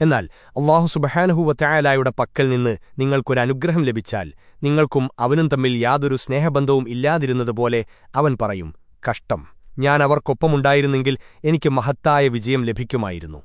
എന്നാൽ അള്ളാഹു സുബഹാനഹുവറ്റായാലായുടെ പക്കൽ നിന്ന് നിങ്ങൾക്കൊരനുഗ്രഹം ലഭിച്ചാൽ നിങ്ങൾക്കും അവനും തമ്മിൽ യാതൊരു സ്നേഹബന്ധവും ഇല്ലാതിരുന്നതുപോലെ അവൻ പറയും കഷ്ടം. ഞാൻ അവർക്കൊപ്പമുണ്ടായിരുന്നെങ്കിൽ എനിക്ക് മഹത്തായ വിജയം ലഭിക്കുമായിരുന്നു.